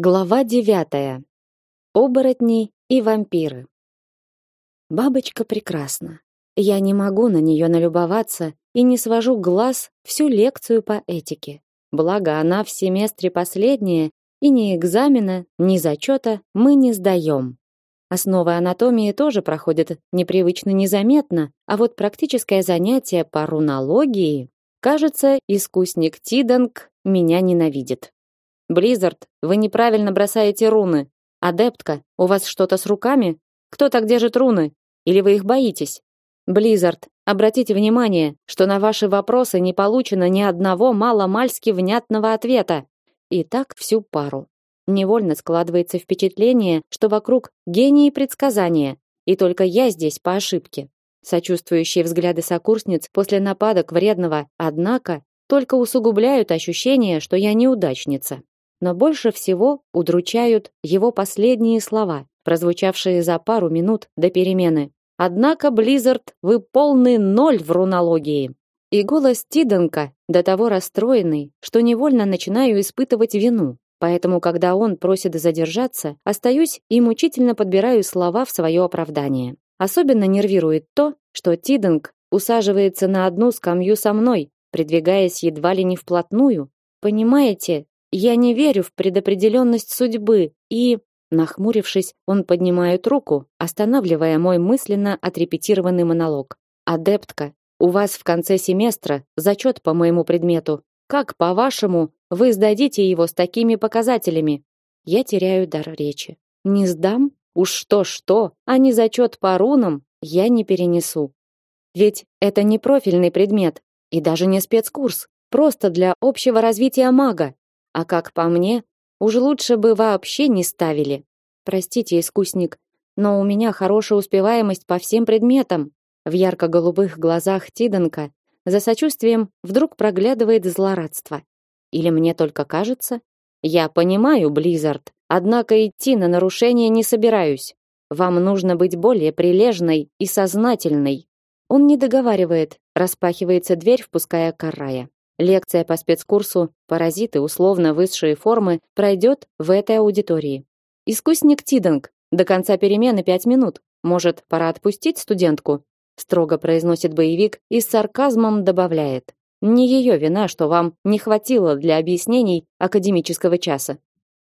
Глава девятая. Оборотни и вампиры. Бабочка прекрасна. Я не могу на нее налюбоваться и не свожу глаз всю лекцию по этике. Благо она в семестре последняя, и ни экзамена, ни зачета мы не сдаем. Основы анатомии тоже проходят непривычно незаметно, а вот практическое занятие по рунологии, кажется, искусник Тиданг меня ненавидит. Близзард, вы неправильно бросаете руны. Адептка, у вас что-то с руками? Кто так держит руны? Или вы их боитесь? Близзард, обратите внимание, что на ваши вопросы не получено ни одного мало-мальски внятного ответа. И так всю пару. Невольно складывается впечатление, что вокруг гении предсказания, и только я здесь по ошибке. Сочувствующие взгляды сокурсниц после нападок вредного, однако, только усугубляют ощущение, что я неудачница но больше всего удручают его последние слова, прозвучавшие за пару минут до перемены. Однако, Близзард, вы полный ноль в рунологии. И голос Тиденка до того расстроенный, что невольно начинаю испытывать вину. Поэтому, когда он просит задержаться, остаюсь и мучительно подбираю слова в свое оправдание. Особенно нервирует то, что Тиденг усаживается на одну скамью со мной, придвигаясь едва ли не вплотную. Понимаете, я не верю в предопределенность судьбы и, нахмурившись, он поднимает руку, останавливая мой мысленно отрепетированный монолог. Адептка, у вас в конце семестра зачет по моему предмету. Как, по-вашему, вы сдадите его с такими показателями? Я теряю дар речи. Не сдам? Уж что-что, а не зачет по рунам я не перенесу. Ведь это не профильный предмет и даже не спецкурс, просто для общего развития мага. А как по мне, уж лучше бы вообще не ставили. Простите, искусник, но у меня хорошая успеваемость по всем предметам. В ярко-голубых глазах Тиденка за сочувствием вдруг проглядывает злорадство. Или мне только кажется? Я понимаю, Близзард, однако идти на нарушение не собираюсь. Вам нужно быть более прилежной и сознательной. Он не договаривает, распахивается дверь, впуская Карая. Лекция по спецкурсу «Паразиты условно высшие формы» пройдет в этой аудитории. Искусник Тиденг. До конца перемены пять минут. Может, пора отпустить студентку? Строго произносит боевик и с сарказмом добавляет. Не ее вина, что вам не хватило для объяснений академического часа.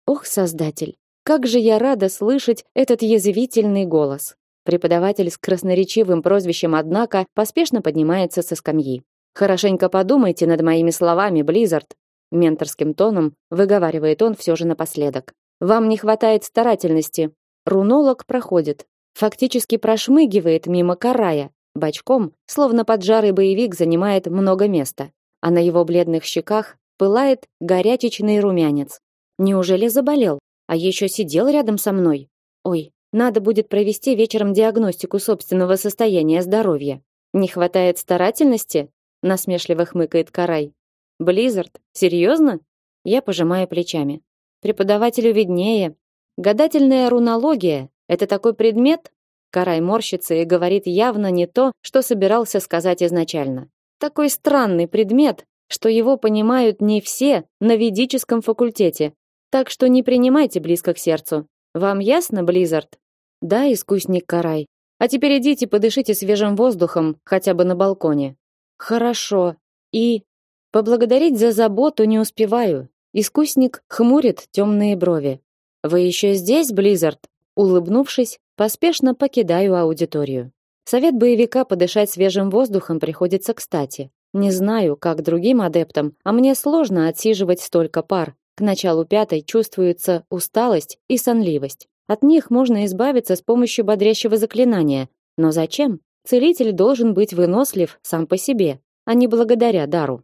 Ох, создатель, как же я рада слышать этот язвительный голос. Преподаватель с красноречивым прозвищем, однако, поспешно поднимается со скамьи. Хорошенько подумайте над моими словами, Близзард, менторским тоном выговаривает он все же напоследок. Вам не хватает старательности. Рунолог проходит, фактически прошмыгивает мимо Карая, бочком, словно поджарый боевик занимает много места, а на его бледных щеках пылает горячечный румянец. Неужели заболел? А еще сидел рядом со мной. Ой, надо будет провести вечером диагностику собственного состояния здоровья. Не хватает старательности? Насмешливо хмыкает Карай. Близзард, серьезно? Я пожимаю плечами. Преподавателю виднее. Гадательная рунология это такой предмет? Карай морщится и говорит явно не то, что собирался сказать изначально. Такой странный предмет, что его понимают не все на ведическом факультете. Так что не принимайте близко к сердцу. Вам ясно, Близзард? Да, искусник Карай. А теперь идите подышите свежим воздухом, хотя бы на балконе. Хорошо. И поблагодарить за заботу не успеваю. Искусник хмурит темные брови. Вы еще здесь, Близзард? Улыбнувшись, поспешно покидаю аудиторию. Совет боевика подышать свежим воздухом приходится кстати. Не знаю, как другим адептам, а мне сложно отсиживать столько пар. К началу пятой чувствуется усталость и сонливость. От них можно избавиться с помощью бодрящего заклинания. Но зачем? Целитель должен быть вынослив сам по себе, а не благодаря дару.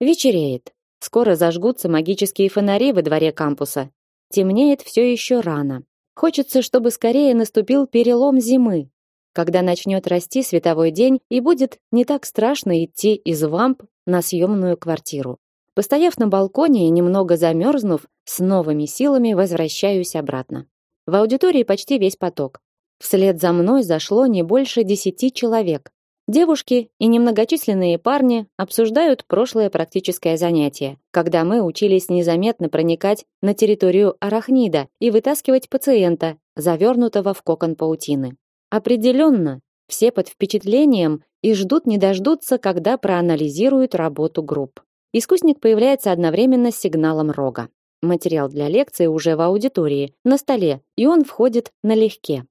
Вечереет. Скоро зажгутся магические фонари во дворе кампуса. Темнеет все еще рано. Хочется, чтобы скорее наступил перелом зимы, когда начнет расти световой день и будет не так страшно идти из вамп на съемную квартиру. Постояв на балконе и немного замерзнув, с новыми силами возвращаюсь обратно. В аудитории почти весь поток. Вслед за мной зашло не больше десяти человек. Девушки и немногочисленные парни обсуждают прошлое практическое занятие, когда мы учились незаметно проникать на территорию арахнида и вытаскивать пациента, завернутого в кокон паутины. Определенно, все под впечатлением и ждут не дождутся, когда проанализируют работу групп. Искусник появляется одновременно с сигналом рога. Материал для лекции уже в аудитории, на столе, и он входит налегке.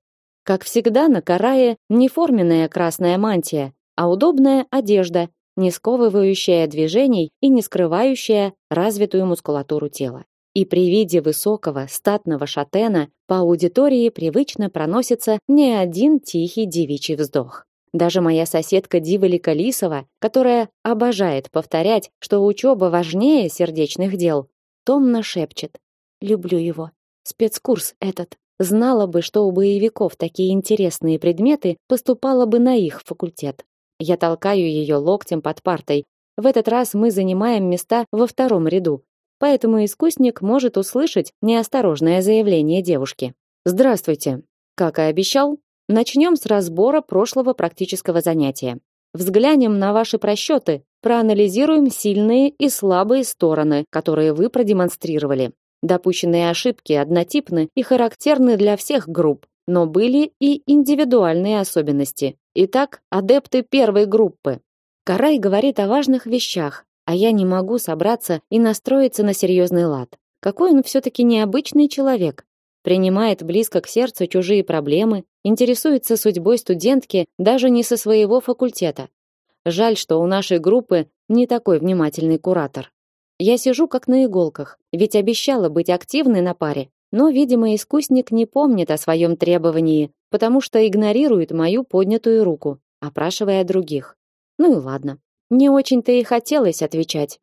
Как всегда, на Карае не форменная красная мантия, а удобная одежда, не сковывающая движений и не скрывающая развитую мускулатуру тела. И при виде высокого, статного шатена по аудитории привычно проносится не один тихий девичий вздох. Даже моя соседка Дива Ликалисова, которая обожает повторять, что учеба важнее сердечных дел, томно шепчет: "Люблю его. Спецкурс этот. Знала бы, что у боевиков такие интересные предметы, поступала бы на их факультет. Я толкаю ее локтем под партой. В этот раз мы занимаем места во втором ряду, поэтому искусник может услышать неосторожное заявление девушки. Здравствуйте. Как и обещал, начнем с разбора прошлого практического занятия. Взглянем на ваши просчеты, проанализируем сильные и слабые стороны, которые вы продемонстрировали. Допущенные ошибки однотипны и характерны для всех групп, но были и индивидуальные особенности. Итак, адепты первой группы. Карай говорит о важных вещах, а я не могу собраться и настроиться на серьезный лад. Какой он все-таки необычный человек. Принимает близко к сердцу чужие проблемы, интересуется судьбой студентки даже не со своего факультета. Жаль, что у нашей группы не такой внимательный куратор. Я сижу как на иголках, ведь обещала быть активной на паре. Но, видимо, искусник не помнит о своем требовании, потому что игнорирует мою поднятую руку, опрашивая других. Ну и ладно. Не очень-то и хотелось отвечать.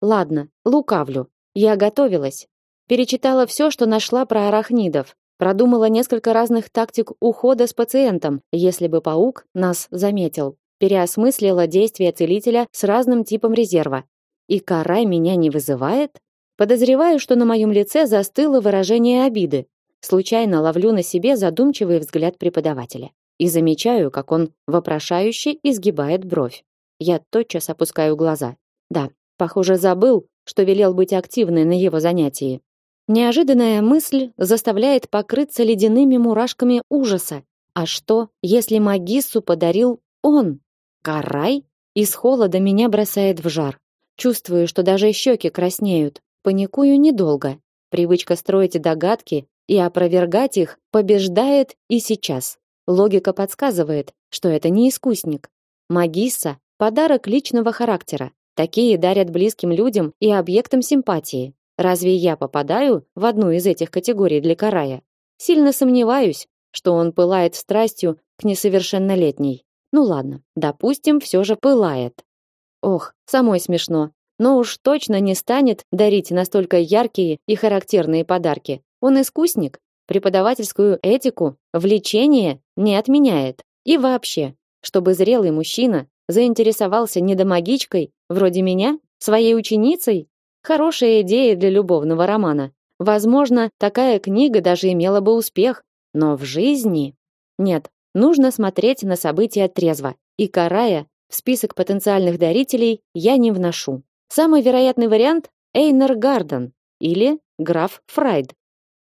Ладно, лукавлю. Я готовилась. Перечитала все, что нашла про арахнидов. Продумала несколько разных тактик ухода с пациентом, если бы паук нас заметил. Переосмыслила действия целителя с разным типом резерва. И карай меня не вызывает? Подозреваю, что на моем лице застыло выражение обиды. Случайно ловлю на себе задумчивый взгляд преподавателя и замечаю, как он вопрошающе изгибает бровь. Я тотчас опускаю глаза. Да, похоже, забыл, что велел быть активной на его занятии. Неожиданная мысль заставляет покрыться ледяными мурашками ужаса. А что, если магиссу подарил он? Карай? Из холода меня бросает в жар. Чувствую, что даже щеки краснеют. Паникую недолго. Привычка строить догадки и опровергать их побеждает и сейчас. Логика подсказывает, что это не искусник. Магисса – подарок личного характера. Такие дарят близким людям и объектам симпатии. Разве я попадаю в одну из этих категорий для Карая? Сильно сомневаюсь, что он пылает страстью к несовершеннолетней. Ну ладно, допустим, все же пылает. Ох, самой смешно. Но уж точно не станет дарить настолько яркие и характерные подарки. Он искусник, преподавательскую этику, влечение не отменяет. И вообще, чтобы зрелый мужчина заинтересовался недомагичкой, вроде меня, своей ученицей, хорошая идея для любовного романа. Возможно, такая книга даже имела бы успех, но в жизни нет. Нужно смотреть на события трезво и карая в список потенциальных дарителей я не вношу. Самый вероятный вариант Эйнер Гарден или граф Фрайд.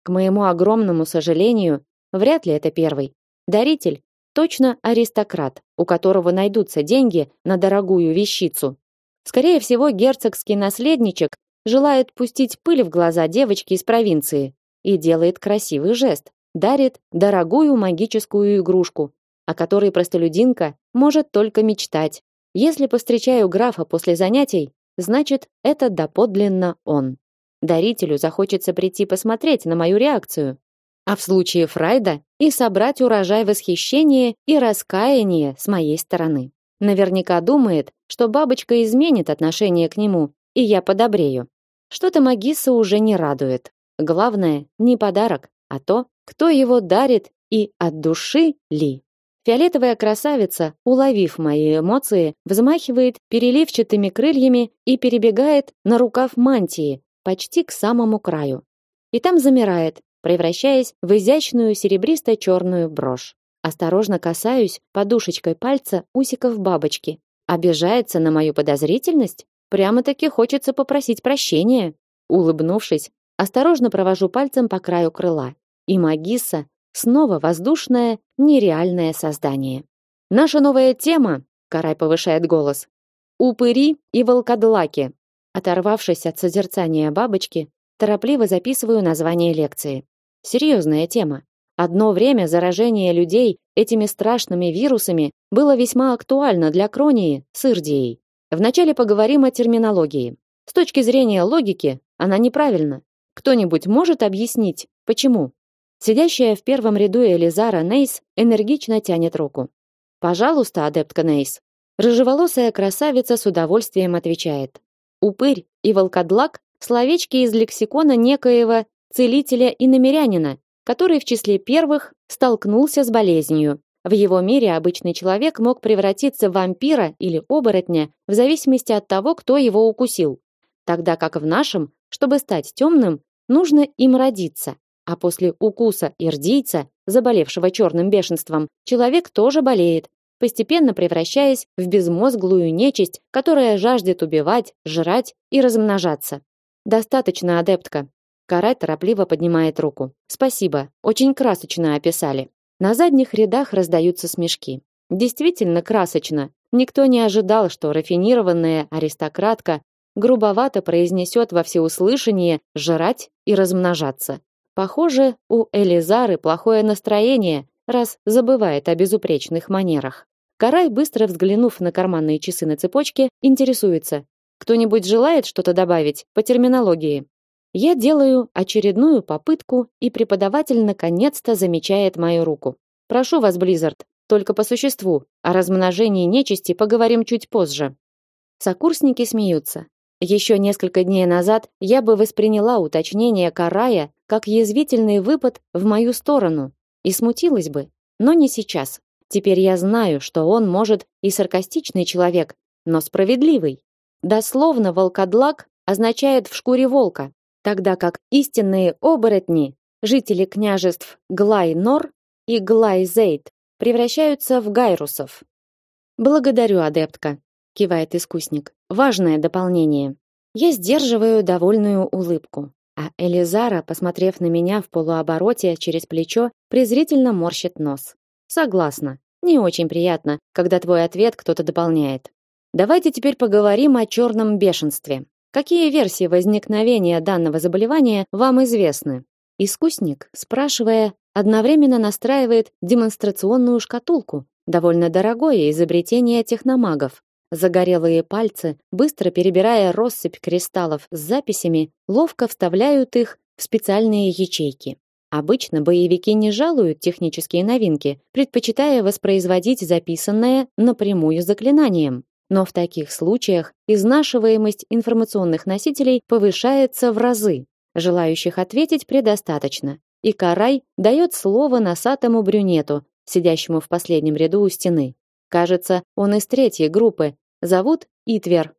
К моему огромному сожалению, вряд ли это первый. Даритель точно аристократ, у которого найдутся деньги на дорогую вещицу. Скорее всего, герцогский наследничек желает пустить пыль в глаза девочке из провинции и делает красивый жест, дарит дорогую магическую игрушку, о которой простолюдинка может только мечтать. Если повстречаю графа после занятий, значит, это доподлинно он. Дарителю захочется прийти посмотреть на мою реакцию. А в случае Фрайда и собрать урожай восхищения и раскаяния с моей стороны. Наверняка думает, что бабочка изменит отношение к нему, и я подобрею. Что-то Магисса уже не радует. Главное, не подарок, а то, кто его дарит и от души ли. Фиолетовая красавица, уловив мои эмоции, взмахивает переливчатыми крыльями и перебегает на рукав мантии, почти к самому краю. И там замирает, превращаясь в изящную серебристо-черную брошь. Осторожно касаюсь подушечкой пальца усиков бабочки. Обижается на мою подозрительность? Прямо-таки хочется попросить прощения. Улыбнувшись, осторожно провожу пальцем по краю крыла. И Магисса снова воздушное, нереальное создание. Наша новая тема, Карай повышает голос. Упыри и волкодлаки. Оторвавшись от созерцания бабочки, торопливо записываю название лекции. Серьезная тема. Одно время заражение людей этими страшными вирусами было весьма актуально для Кронии с Ирдией. Вначале поговорим о терминологии. С точки зрения логики, она неправильна. Кто-нибудь может объяснить, почему? Сидящая в первом ряду Элизара Нейс энергично тянет руку. Пожалуйста, адептка Нейс. Рыжеволосая красавица с удовольствием отвечает. Упырь и волкодлак словечки из лексикона некоего целителя и намерянина, который в числе первых столкнулся с болезнью. В его мире обычный человек мог превратиться в вампира или оборотня в зависимости от того, кто его укусил. Тогда как в нашем, чтобы стать темным, нужно им родиться. А после укуса ирдийца, заболевшего черным бешенством, человек тоже болеет, постепенно превращаясь в безмозглую нечисть, которая жаждет убивать, жрать и размножаться. Достаточно, адептка. Карай торопливо поднимает руку. Спасибо, очень красочно описали. На задних рядах раздаются смешки. Действительно красочно. Никто не ожидал, что рафинированная аристократка грубовато произнесет во всеуслышание «жрать и размножаться». Похоже, у Элизары плохое настроение, раз забывает о безупречных манерах. Карай, быстро взглянув на карманные часы на цепочке, интересуется. Кто-нибудь желает что-то добавить по терминологии? Я делаю очередную попытку, и преподаватель наконец-то замечает мою руку. Прошу вас, Близзард, только по существу. О размножении нечисти поговорим чуть позже. Сокурсники смеются. Еще несколько дней назад я бы восприняла уточнение Карая как язвительный выпад в мою сторону и смутилась бы, но не сейчас. Теперь я знаю, что он может и саркастичный человек, но справедливый. Дословно волкодлак означает в шкуре волка, тогда как истинные оборотни, жители княжеств Глай-Нор и Глай-Зейд, превращаются в гайрусов. Благодарю, адептка, кивает искусник. Важное дополнение. Я сдерживаю довольную улыбку, а Элизара, посмотрев на меня в полуобороте через плечо, презрительно морщит нос. Согласна. Не очень приятно, когда твой ответ кто-то дополняет. Давайте теперь поговорим о черном бешенстве. Какие версии возникновения данного заболевания вам известны? Искусник, спрашивая, одновременно настраивает демонстрационную шкатулку, довольно дорогое изобретение техномагов. Загорелые пальцы, быстро перебирая россыпь кристаллов с записями, ловко вставляют их в специальные ячейки. Обычно боевики не жалуют технические новинки, предпочитая воспроизводить записанное напрямую заклинанием. Но в таких случаях изнашиваемость информационных носителей повышается в разы. Желающих ответить предостаточно. И Карай дает слово носатому брюнету, сидящему в последнем ряду у стены. Кажется, он из третьей группы. Зовут Итвер.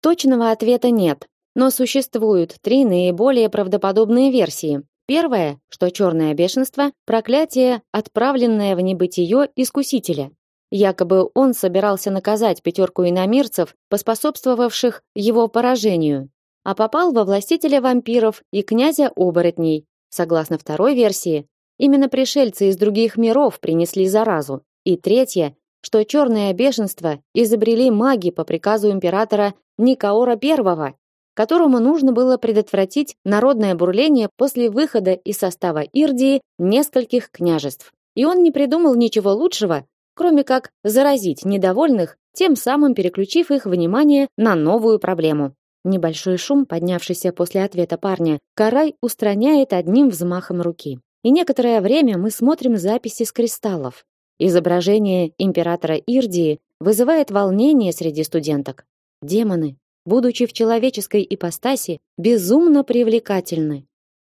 Точного ответа нет, но существуют три наиболее правдоподобные версии. Первая, что черное бешенство проклятие, отправленное в небытие искусителя. Якобы он собирался наказать пятерку иномирцев, поспособствовавших его поражению, а попал во властителя вампиров и князя оборотней. Согласно второй версии, именно пришельцы из других миров принесли заразу. И третья, что черное бешенство изобрели маги по приказу императора Никаора I, которому нужно было предотвратить народное бурление после выхода из состава Ирдии нескольких княжеств. И он не придумал ничего лучшего, кроме как заразить недовольных, тем самым переключив их внимание на новую проблему. Небольшой шум, поднявшийся после ответа парня, Карай устраняет одним взмахом руки. И некоторое время мы смотрим записи с кристаллов. Изображение императора Ирдии вызывает волнение среди студенток. Демоны, будучи в человеческой ипостаси, безумно привлекательны.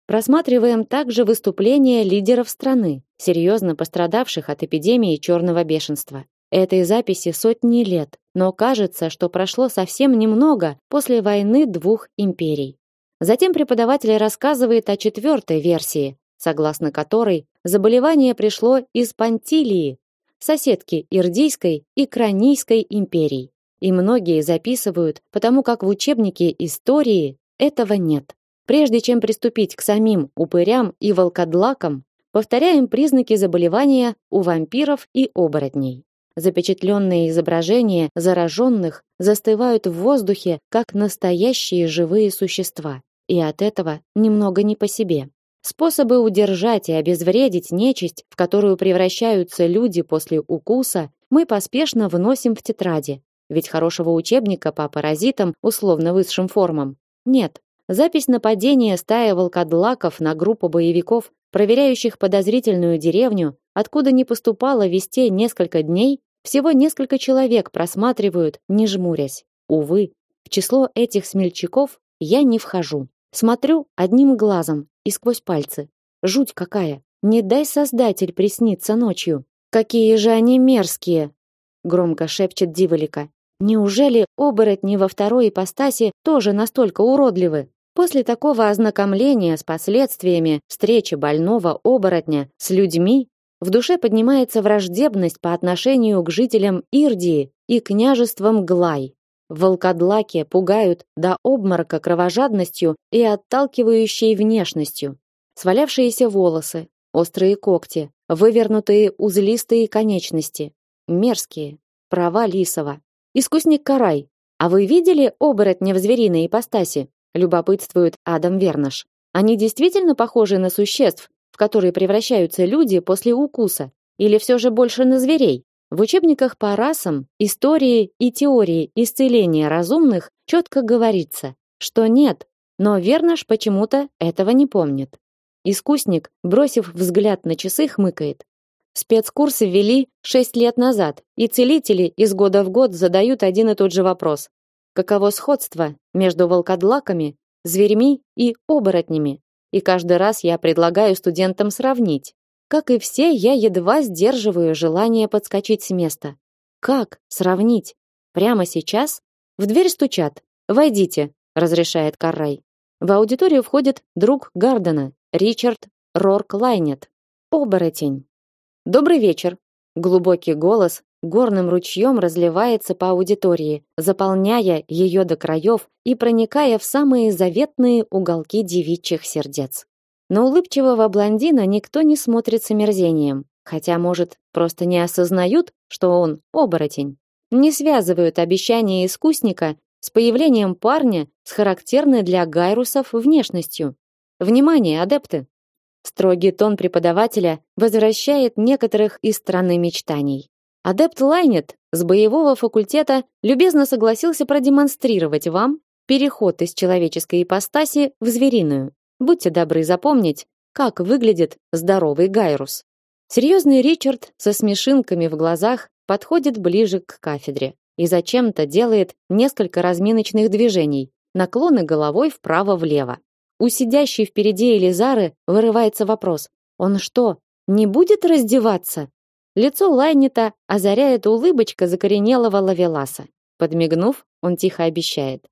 Просматриваем также выступления лидеров страны, серьезно пострадавших от эпидемии черного бешенства. Этой записи сотни лет, но кажется, что прошло совсем немного после войны двух империй. Затем преподаватель рассказывает о четвертой версии, согласно которой заболевание пришло из Пантилии, соседки Ирдийской и Кранийской империй. И многие записывают, потому как в учебнике истории этого нет. Прежде чем приступить к самим упырям и волкодлакам, повторяем признаки заболевания у вампиров и оборотней. Запечатленные изображения зараженных застывают в воздухе, как настоящие живые существа, и от этого немного не по себе. Способы удержать и обезвредить нечисть, в которую превращаются люди после укуса, мы поспешно вносим в тетради. Ведь хорошего учебника по паразитам, условно высшим формам, нет. Запись нападения стаи волкодлаков на группу боевиков, проверяющих подозрительную деревню, откуда не поступало вестей несколько дней, всего несколько человек просматривают, не жмурясь. Увы, в число этих смельчаков я не вхожу. Смотрю одним глазом и сквозь пальцы. Жуть какая! Не дай создатель присниться ночью. Какие же они мерзкие! Громко шепчет Диволика. Неужели оборотни во второй ипостаси тоже настолько уродливы? После такого ознакомления с последствиями встречи больного оборотня с людьми в душе поднимается враждебность по отношению к жителям Ирдии и княжествам Глай. Волкодлаки пугают до обморока кровожадностью и отталкивающей внешностью. Свалявшиеся волосы, острые когти, вывернутые узлистые конечности. Мерзкие. Права Лисова. Искусник Карай. А вы видели оборотня в звериной ипостаси? Любопытствует Адам Вернаш. Они действительно похожи на существ, в которые превращаются люди после укуса, или все же больше на зверей? В учебниках по расам, истории и теории исцеления разумных четко говорится, что нет, но Вернаш почему-то этого не помнит. Искусник, бросив взгляд на часы, хмыкает. Спецкурсы ввели шесть лет назад, и целители из года в год задают один и тот же вопрос. Каково сходство между волкодлаками, зверьми и оборотнями? И каждый раз я предлагаю студентам сравнить. Как и все, я едва сдерживаю желание подскочить с места. Как сравнить? Прямо сейчас? В дверь стучат. Войдите, разрешает Каррай. В аудиторию входит друг Гардена, Ричард Рорк Лайнет. Оборотень. Добрый вечер. Глубокий голос горным ручьем разливается по аудитории, заполняя ее до краев и проникая в самые заветные уголки девичьих сердец. На улыбчивого блондина никто не смотрит с омерзением, хотя, может, просто не осознают, что он оборотень. Не связывают обещания искусника с появлением парня с характерной для гайрусов внешностью. Внимание, адепты! Строгий тон преподавателя возвращает некоторых из страны мечтаний. Адепт Лайнет с боевого факультета любезно согласился продемонстрировать вам переход из человеческой ипостаси в звериную. Будьте добры запомнить, как выглядит здоровый гайрус. Серьезный Ричард со смешинками в глазах подходит ближе к кафедре и зачем-то делает несколько разминочных движений, наклоны головой вправо-влево. У сидящей впереди Элизары вырывается вопрос: он что, не будет раздеваться? Лицо Лайнита озаряет улыбочка закоренелого лавеласа. Подмигнув, он тихо обещает: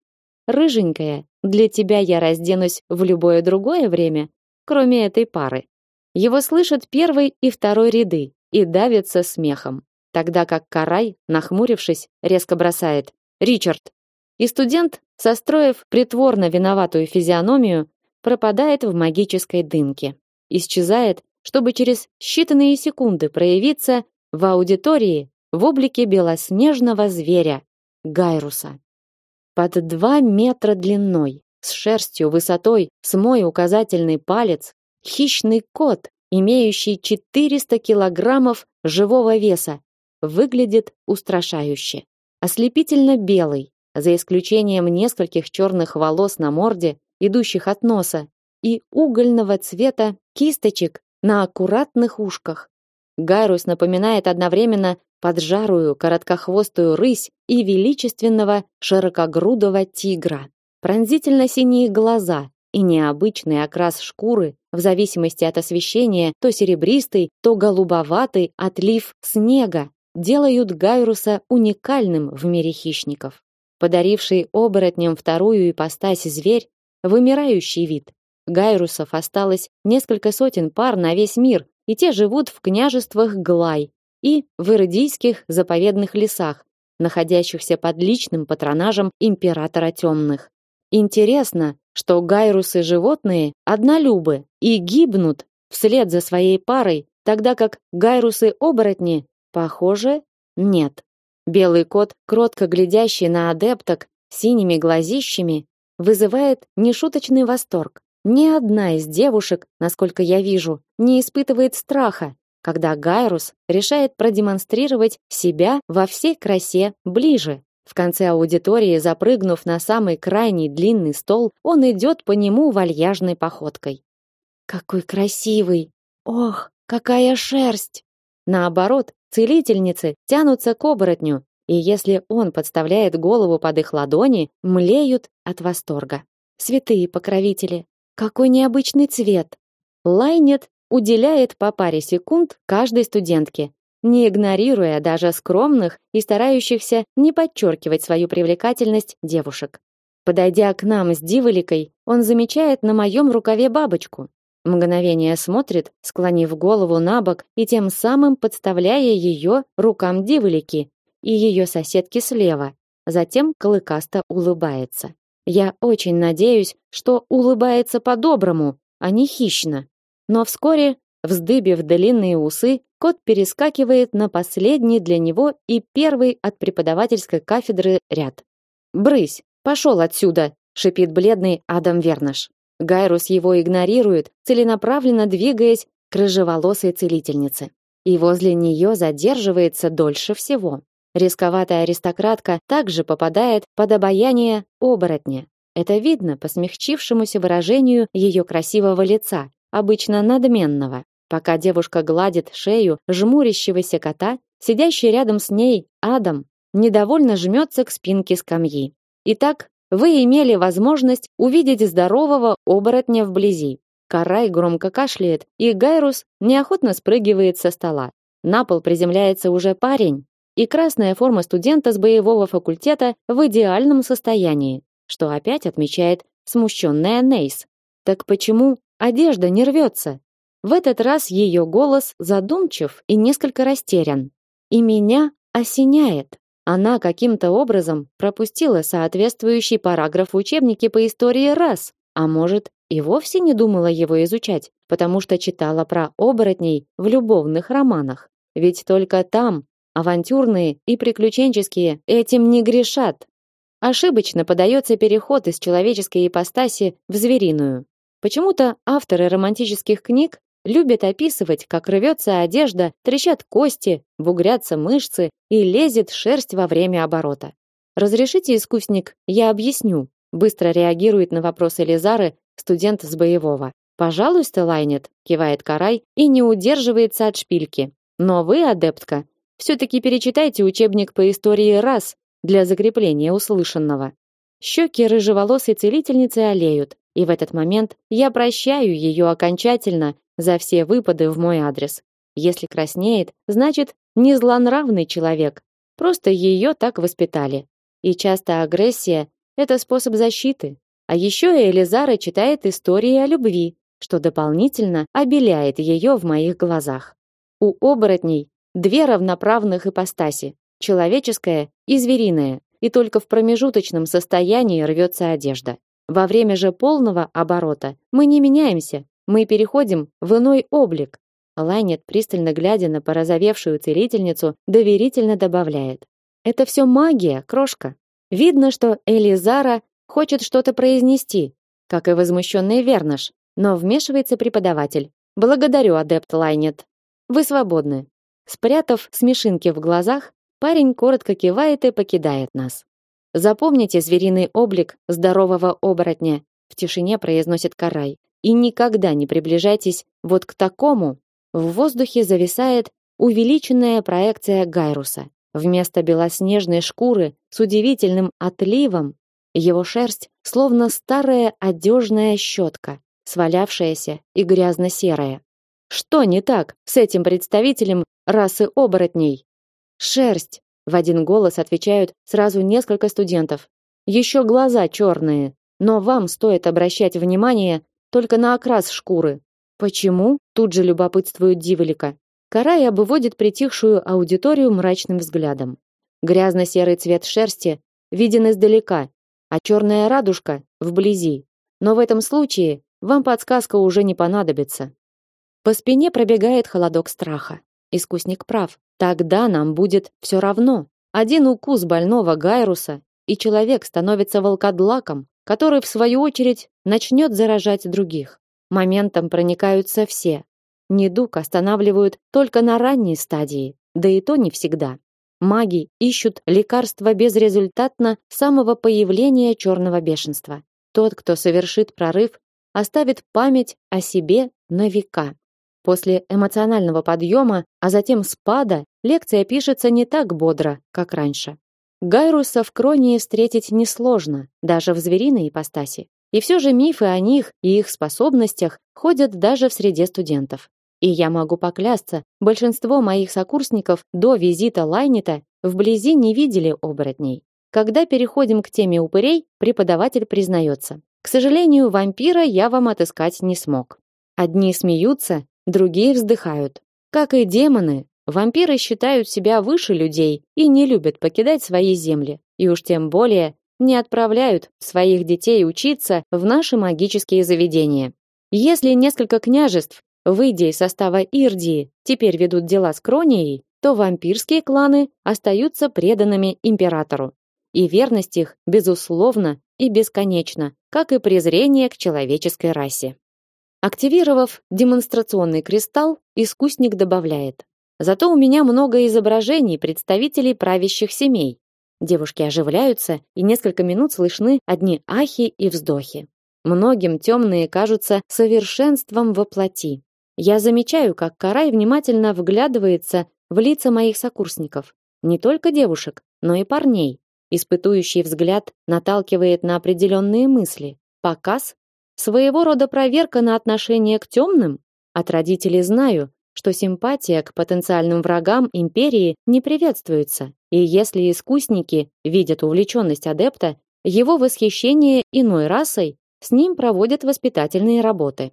Рыженькая, для тебя я разденусь в любое другое время, кроме этой пары. Его слышат первый и второй ряды и давятся смехом, тогда как Карай, нахмурившись, резко бросает: "Ричард". И студент, состроив притворно виноватую физиономию, пропадает в магической дымке. Исчезает, чтобы через считанные секунды проявиться в аудитории в облике белоснежного зверя Гайруса под два метра длиной, с шерстью высотой с мой указательный палец, хищный кот, имеющий 400 килограммов живого веса, выглядит устрашающе. Ослепительно белый, за исключением нескольких черных волос на морде, идущих от носа, и угольного цвета кисточек на аккуратных ушках. Гайрус напоминает одновременно поджарую короткохвостую рысь и величественного широкогрудого тигра. Пронзительно синие глаза и необычный окрас шкуры, в зависимости от освещения, то серебристый, то голубоватый отлив снега, делают Гайруса уникальным в мире хищников. Подаривший оборотням вторую ипостась зверь, вымирающий вид, гайрусов осталось несколько сотен пар на весь мир, и те живут в княжествах Глай и в ирдийских заповедных лесах, находящихся под личным патронажем императора темных. Интересно, что гайрусы животные однолюбы и гибнут вслед за своей парой, тогда как гайрусы-оборотни, похоже, нет. Белый кот, кротко глядящий на адепток синими глазищами, вызывает нешуточный восторг. Ни одна из девушек, насколько я вижу, не испытывает страха, когда Гайрус решает продемонстрировать себя во всей красе ближе. В конце аудитории, запрыгнув на самый крайний длинный стол, он идет по нему вальяжной походкой. Какой красивый! Ох, какая шерсть! Наоборот, целительницы тянутся к оборотню, и если он подставляет голову под их ладони, млеют от восторга. Святые покровители, какой необычный цвет! Лайнет уделяет по паре секунд каждой студентке, не игнорируя даже скромных и старающихся не подчеркивать свою привлекательность девушек. Подойдя к нам с Диволикой, он замечает на моем рукаве бабочку. Мгновение смотрит, склонив голову на бок и тем самым подставляя ее рукам Диволики и ее соседки слева. Затем клыкасто улыбается. Я очень надеюсь, что улыбается по-доброму, а не хищно. Но вскоре, вздыбив длинные усы, кот перескакивает на последний для него и первый от преподавательской кафедры ряд. «Брысь! Пошел отсюда!» — шипит бледный Адам Вернаш. Гайрус его игнорирует, целенаправленно двигаясь к рыжеволосой целительнице. И возле нее задерживается дольше всего. Рисковатая аристократка также попадает под обаяние оборотня. Это видно по смягчившемуся выражению ее красивого лица, обычно надменного. Пока девушка гладит шею жмурящегося кота, сидящий рядом с ней Адам недовольно жмется к спинке скамьи. Итак, вы имели возможность увидеть здорового оборотня вблизи. Карай громко кашляет, и Гайрус неохотно спрыгивает со стола. На пол приземляется уже парень, и красная форма студента с боевого факультета в идеальном состоянии, что опять отмечает смущенная Нейс. Так почему одежда не рвется? В этот раз ее голос задумчив и несколько растерян. И меня осеняет. Она каким-то образом пропустила соответствующий параграф в учебнике по истории раз, а может, и вовсе не думала его изучать, потому что читала про оборотней в любовных романах. Ведь только там Авантюрные и приключенческие этим не грешат. Ошибочно подается переход из человеческой ипостаси в звериную. Почему-то авторы романтических книг любят описывать, как рвется одежда, трещат кости, бугрятся мышцы и лезет шерсть во время оборота. Разрешите, искусник, я объясню. Быстро реагирует на вопрос Элизары студент с боевого. Пожалуйста, Лайнет, кивает Карай и не удерживается от шпильки. Но вы, адептка, все-таки перечитайте учебник по истории раз для закрепления услышанного. Щеки рыжеволосой целительницы олеют, и в этот момент я прощаю ее окончательно за все выпады в мой адрес. Если краснеет, значит, не злонравный человек, просто ее так воспитали. И часто агрессия это способ защиты. А еще Элизара читает истории о любви, что дополнительно обеляет ее в моих глазах. У оборотней Две равноправных ипостаси – человеческая и звериная, и только в промежуточном состоянии рвется одежда. Во время же полного оборота мы не меняемся, мы переходим в иной облик. Лайнет, пристально глядя на порозовевшую целительницу, доверительно добавляет. Это все магия, крошка. Видно, что Элизара хочет что-то произнести, как и возмущенный Вернаш, но вмешивается преподаватель. Благодарю, адепт Лайнет. Вы свободны. Спрятав смешинки в глазах, парень коротко кивает и покидает нас. Запомните звериный облик здорового оборотня, в тишине произносит Карай. И никогда не приближайтесь вот к такому. В воздухе зависает увеличенная проекция Гайруса. Вместо белоснежной шкуры с удивительным отливом его шерсть словно старая одежная щетка, свалявшаяся и грязно-серая. Что не так с этим представителем расы оборотней? Шерсть, в один голос отвечают сразу несколько студентов. Еще глаза черные, но вам стоит обращать внимание только на окрас шкуры. Почему? Тут же любопытствует Диволика. Карай обводит притихшую аудиторию мрачным взглядом. Грязно-серый цвет шерсти виден издалека, а черная радужка вблизи. Но в этом случае вам подсказка уже не понадобится. По спине пробегает холодок страха. Искусник прав. Тогда нам будет все равно. Один укус больного Гайруса, и человек становится волкодлаком, который в свою очередь начнет заражать других. Моментом проникаются все. Недуг останавливают только на ранней стадии, да и то не всегда. Маги ищут лекарства безрезультатно с самого появления черного бешенства. Тот, кто совершит прорыв, оставит память о себе на века. После эмоционального подъема, а затем спада, лекция пишется не так бодро, как раньше. Гайруса в Кронии встретить несложно, даже в звериной ипостаси. И все же мифы о них и их способностях ходят даже в среде студентов. И я могу поклясться, большинство моих сокурсников до визита Лайнита вблизи не видели оборотней. Когда переходим к теме упырей, преподаватель признается. К сожалению, вампира я вам отыскать не смог. Одни смеются, другие вздыхают. Как и демоны, вампиры считают себя выше людей и не любят покидать свои земли. И уж тем более не отправляют своих детей учиться в наши магические заведения. Если несколько княжеств, выйдя из состава Ирдии, теперь ведут дела с Кронией, то вампирские кланы остаются преданными императору. И верность их, безусловно, и бесконечно, как и презрение к человеческой расе. Активировав демонстрационный кристалл, искусник добавляет: "Зато у меня много изображений представителей правящих семей. Девушки оживляются, и несколько минут слышны одни ахи и вздохи. Многим темные кажутся совершенством во плоти. Я замечаю, как Карай внимательно вглядывается в лица моих сокурсников, не только девушек, но и парней. Испытующий взгляд наталкивает на определенные мысли. Показ своего рода проверка на отношение к темным. От родителей знаю, что симпатия к потенциальным врагам империи не приветствуется. И если искусники видят увлеченность адепта, его восхищение иной расой, с ним проводят воспитательные работы.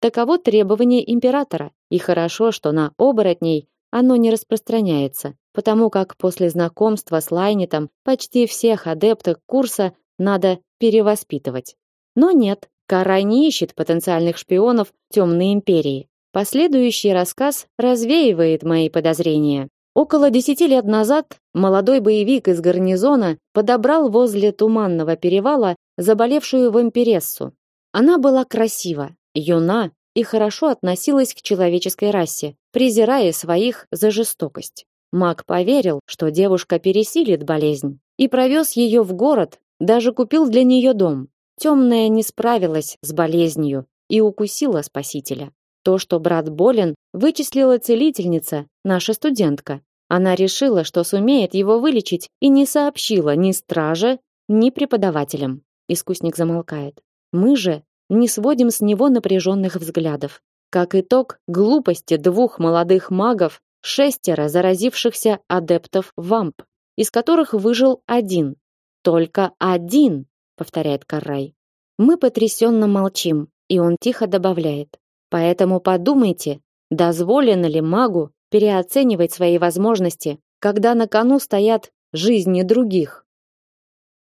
Таково требование императора, и хорошо, что на оборотней оно не распространяется потому как после знакомства с Лайнитом почти всех адептов курса надо перевоспитывать. Но нет, Карай ищет потенциальных шпионов Темной империи. Последующий рассказ развеивает мои подозрения. Около десяти лет назад молодой боевик из гарнизона подобрал возле Туманного перевала заболевшую вампирессу. Она была красива, юна и хорошо относилась к человеческой расе, презирая своих за жестокость. Маг поверил, что девушка пересилит болезнь, и провез ее в город, даже купил для нее дом. Темная не справилась с болезнью и укусила спасителя. То, что брат болен, вычислила целительница, наша студентка. Она решила, что сумеет его вылечить, и не сообщила ни страже, ни преподавателям. Искусник замолкает. Мы же не сводим с него напряженных взглядов. Как итог глупости двух молодых магов шестеро заразившихся адептов вамп, из которых выжил один. Только один, повторяет Каррай. Мы потрясенно молчим, и он тихо добавляет: "Поэтому подумайте, дозволено ли магу переоценивать свои возможности, когда на кону стоят жизни других?"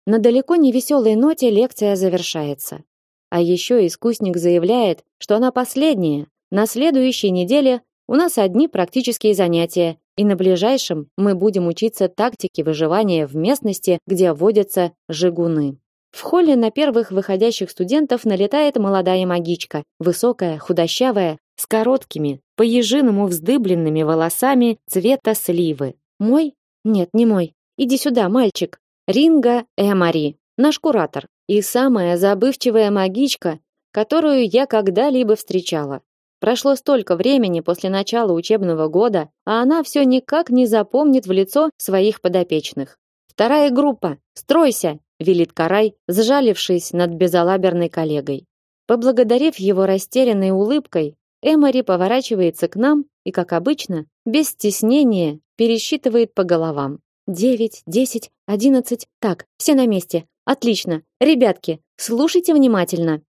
На далеко не веселой ноте лекция завершается. А еще искусник заявляет, что она последняя. На следующей неделе у нас одни практические занятия, и на ближайшем мы будем учиться тактике выживания в местности, где водятся жигуны. В холле на первых выходящих студентов налетает молодая магичка, высокая, худощавая, с короткими, по-ежиному вздыбленными волосами цвета сливы. Мой? Нет, не мой. Иди сюда, мальчик. Ринга Эмари, наш куратор и самая забывчивая магичка, которую я когда-либо встречала. Прошло столько времени после начала учебного года, а она все никак не запомнит в лицо своих подопечных. Вторая группа, стройся, велит Карай, сжалившись над безалаберной коллегой. Поблагодарив его растерянной улыбкой, Эмори поворачивается к нам и, как обычно, без стеснения пересчитывает по головам. Девять, десять, одиннадцать. Так, все на месте. Отлично. Ребятки, слушайте внимательно.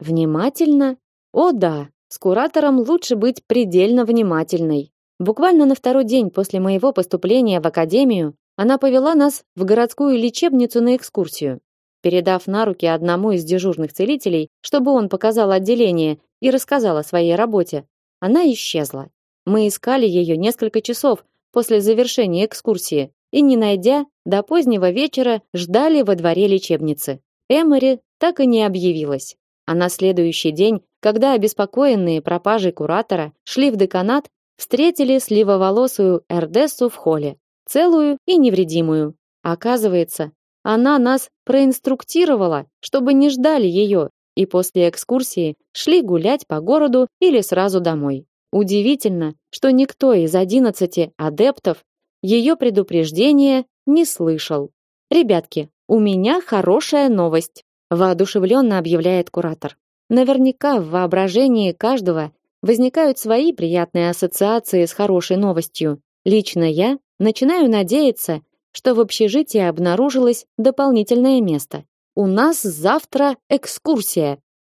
Внимательно? О да, с куратором лучше быть предельно внимательной. Буквально на второй день после моего поступления в академию она повела нас в городскую лечебницу на экскурсию. Передав на руки одному из дежурных целителей, чтобы он показал отделение и рассказал о своей работе, она исчезла. Мы искали ее несколько часов после завершения экскурсии и, не найдя, до позднего вечера ждали во дворе лечебницы. Эмори так и не объявилась. А на следующий день, когда обеспокоенные пропажей куратора шли в деканат, встретили сливоволосую Эрдессу в холле, целую и невредимую. Оказывается, она нас проинструктировала, чтобы не ждали ее, и после экскурсии шли гулять по городу или сразу домой. Удивительно, что никто из одиннадцати адептов ее предупреждения не слышал. Ребятки, у меня хорошая новость, воодушевленно объявляет куратор. Наверняка в воображении каждого возникают свои приятные ассоциации с хорошей новостью. Лично я начинаю надеяться, что в общежитии обнаружилось дополнительное место. У нас завтра экскурсия.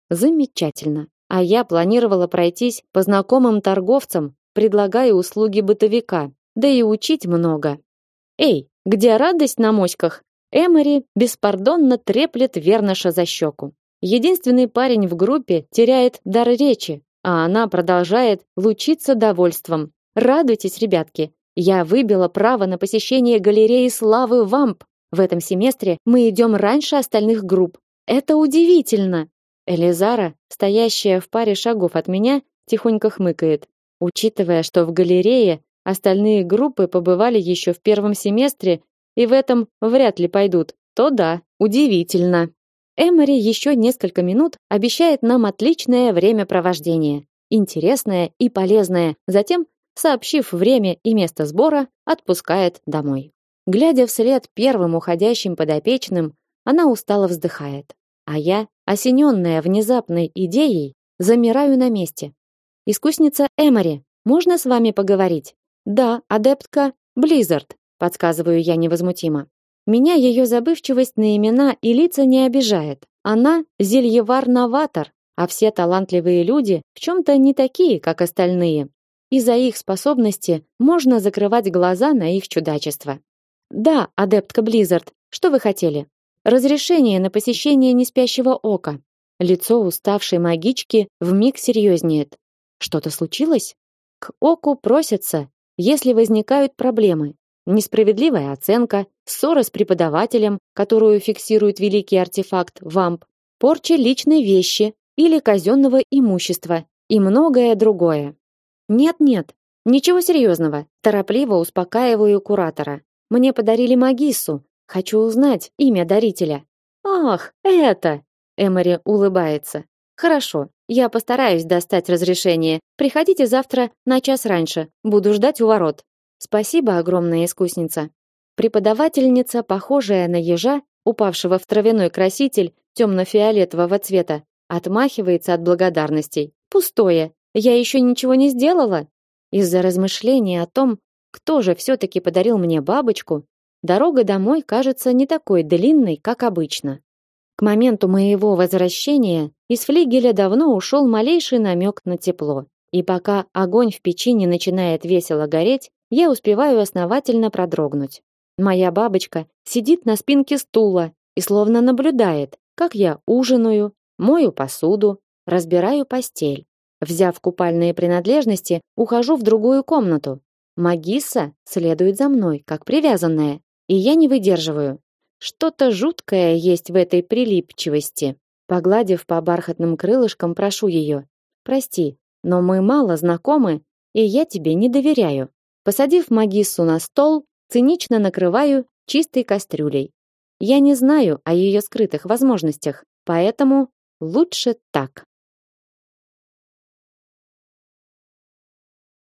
Замечательно. А я планировала пройтись по знакомым торговцам, предлагая услуги бытовика, да и учить много. Эй, где радость на моськах? Эмори беспардонно треплет Верноша за щеку. Единственный парень в группе теряет дар речи, а она продолжает лучиться довольством. Радуйтесь, ребятки, я выбила право на посещение галереи славы Вамп. В этом семестре мы идем раньше остальных групп. Это удивительно. Элизара, стоящая в паре шагов от меня, тихонько хмыкает, учитывая, что в галерее остальные группы побывали еще в первом семестре и в этом вряд ли пойдут. То да, удивительно. Эмори еще несколько минут обещает нам отличное времяпровождение, интересное и полезное. Затем сообщив время и место сбора, отпускает домой. Глядя вслед первым уходящим подопечным, она устало вздыхает. А я, осененная внезапной идеей, замираю на месте. Искусница Эмори, можно с вами поговорить? Да, адептка Близзард, подсказываю я невозмутимо. Меня ее забывчивость на имена и лица не обижает. Она зельевар-новатор, а все талантливые люди в чем-то не такие, как остальные. Из-за их способности можно закрывать глаза на их чудачество. Да, адептка Близзард, что вы хотели? Разрешение на посещение неспящего ока. Лицо уставшей магички вмиг серьезнеет. Что-то случилось? К оку просятся, если возникают проблемы. Несправедливая оценка, ссора с преподавателем, которую фиксирует великий артефакт ВАМП, порча личной вещи или казенного имущества и многое другое. Нет-нет, ничего серьезного. Торопливо успокаиваю куратора. Мне подарили магиссу. Хочу узнать имя дарителя. Ах, это. Эмори улыбается. Хорошо, я постараюсь достать разрешение. Приходите завтра на час раньше. Буду ждать у ворот. Спасибо, огромная искусница. Преподавательница, похожая на ежа, упавшего в травяной краситель темно-фиолетового цвета, отмахивается от благодарностей. Пустое. Я еще ничего не сделала. Из-за размышления о том, кто же все-таки подарил мне бабочку, дорога домой кажется не такой длинной, как обычно. К моменту моего возвращения из флигеля давно ушел малейший намек на тепло. И пока огонь в печи не начинает весело гореть, я успеваю основательно продрогнуть. Моя бабочка сидит на спинке стула и словно наблюдает, как я ужинаю, мою посуду, разбираю постель. Взяв купальные принадлежности, ухожу в другую комнату. Магисса следует за мной, как привязанная, и я не выдерживаю. Что-то жуткое есть в этой прилипчивости. Погладив по бархатным крылышкам, прошу ее: "Прости, но мы мало знакомы, и я тебе не доверяю". Посадив Магиссу на стол, цинично накрываю чистой кастрюлей. Я не знаю о ее скрытых возможностях, поэтому лучше так.